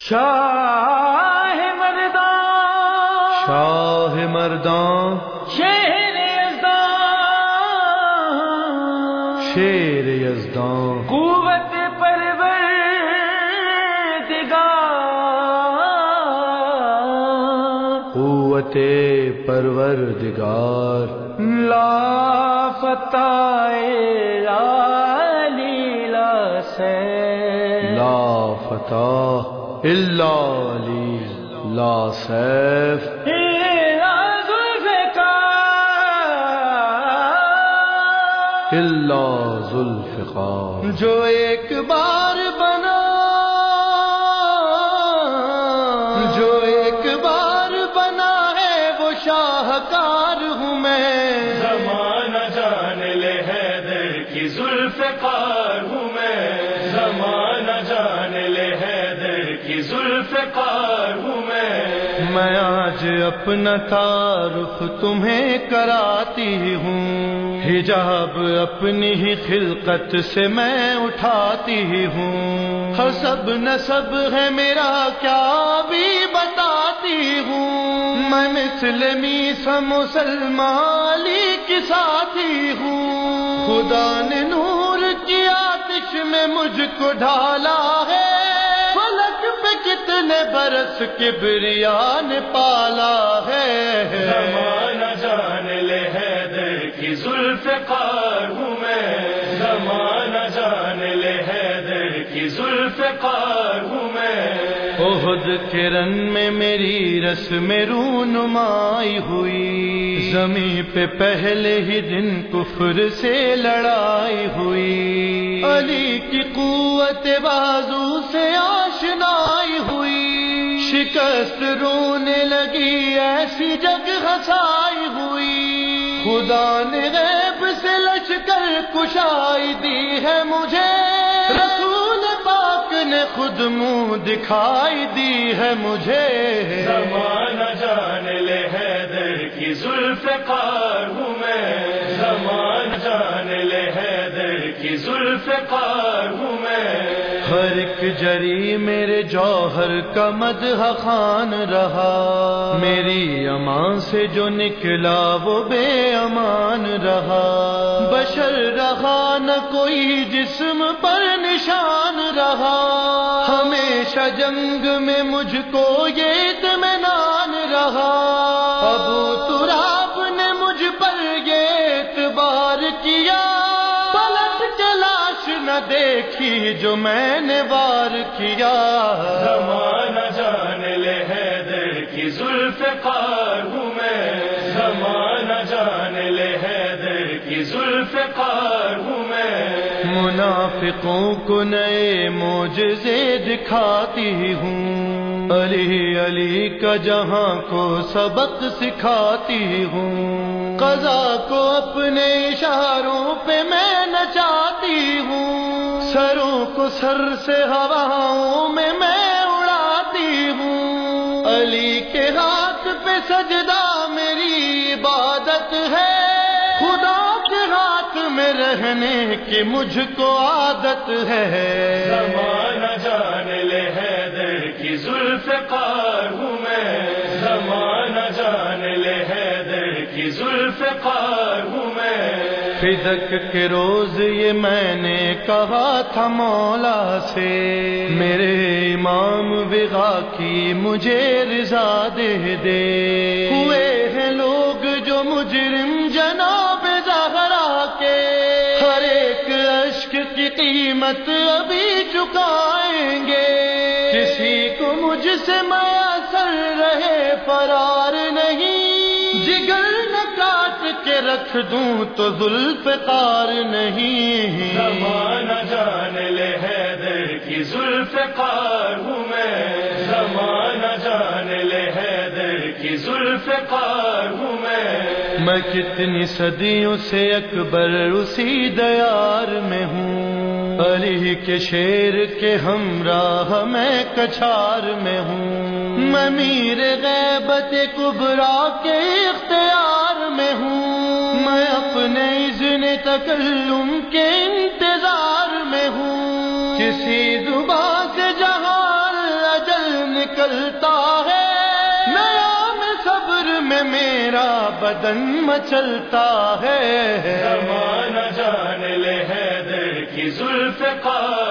شاہ مردان شاہ مردان شیر یزدان شیر یزدان قوت پرور قوت پرور دگار لا فتح لیلا سے لا فتح الا علی لا سیف الا ذوالفقار جو ایک بار بنا جو ایک بار بنا ہے وہ شاہکار ہوں میں۔ زمانہ جان لے حیدر کی ذوالفقار ہوں ذوالفقار ہوں میں میں آج اپنا تعارف تمہیں کراتی ہوں۔ حجاب اپنی ہی خلقت سے میں اٹھاتی ہوں۔ حسب نصب ہے میرا، کیا بھی بتاتی ہوں۔ میں مسلمی سا مسلمالی کی ساتھی ہوں۔ خدا نے نور کی آتش میں مجھ کو ڈھالا ہے۔ برس کبریا نے پالا ہے۔ زمانہ جان لے حیدر کی ذوالفقار ہوں میں۔ زمانہ جان لے حیدر کی ذوالفقار ہوں میں۔ عہد کے رن میں میری رس میں رونمائی ہوئی۔ زمین پہ پہلے ہی دن کفر سے لڑائی ہوئی۔ علی کی قوت بازو سے آشنائی ہوئی۔ شکست رونے لگی، ایسی جگ ہسائی ہوئی۔ خدا نے غیب سے لشکر کشائی دی ہے مجھے۔ رسول پاک نے خود منہ دکھائی دی ہے مجھے۔ زمانہ جان لے حیدر کی ذوالفقار ہوں میں۔ زمانہ جان لے حیدر کی ذوالفقار ہوں ہر ایک جری میرے جوہر کا مدح خان رہا۔ میری امان سے جو نکلا وہ بے امان رہا۔ بشر رہا نہ کوئی جسم پر نشان رہا۔ ہمیشہ جنگ میں مجھ کو یہ اطمینان دیکھی جو میں نے وار کیا۔ زمانہ جان لے حیدر کی ذوالفقار ہوں میں۔ زمانہ جان لے حیدر کی ذوالفقار ہوں میں۔ منافقوں کو نئے موجزے دکھاتی ہوں۔ علی علی کا جہاں کو سبق سکھاتی ہوں۔ قضا کو اپنے اشاروں پہ میں کو سر سے ہواؤں میں میں اڑاتی ہوں۔ علی کے ہاتھ پہ سجدہ میری عبادت ہے۔ خدا کے ہاتھ میں رہنے کی مجھ کو عادت ہے۔ زمانہ جان لے حیدر کی ذوالفقار ہوں میں۔ زمانہ جان لے حیدر کی ذوالفقار ہوں میں کے روز یہ میں نے کہا تھا مولا سے، میرے امام وغا کی مجھے رضا دے دے۔ ہوئے ہیں لوگ جو مجرم جناب زہرا کے۔ ہر ایک اشک کی قیمت ابھی چکائیں گے۔ کسی کو مجھ سے میسر رہے، فرار نہیں رکھ دوں تو زلف تار نہیں زمانہ جان لے حیدر کی ذوالفقار ہوں میں۔ زمانہ جان لے حیدر کی ذوالفقار ہوں میں۔ میں کتنی صدیوں سے اکبر اسی دیار میں ہوں۔ علی کے شیر کے ہمراہ میں کچھار میں ہوں۔ میں میر غیبت کبرا کے اختیار تکلم کے انتظار میں ہوں۔ کسی زبان سے جہاں اجل نکلتا ہے، نیا میں صبر میں میرا بدن مچلتا ہے۔ زمانہ جان لے حیدر کی زلف قار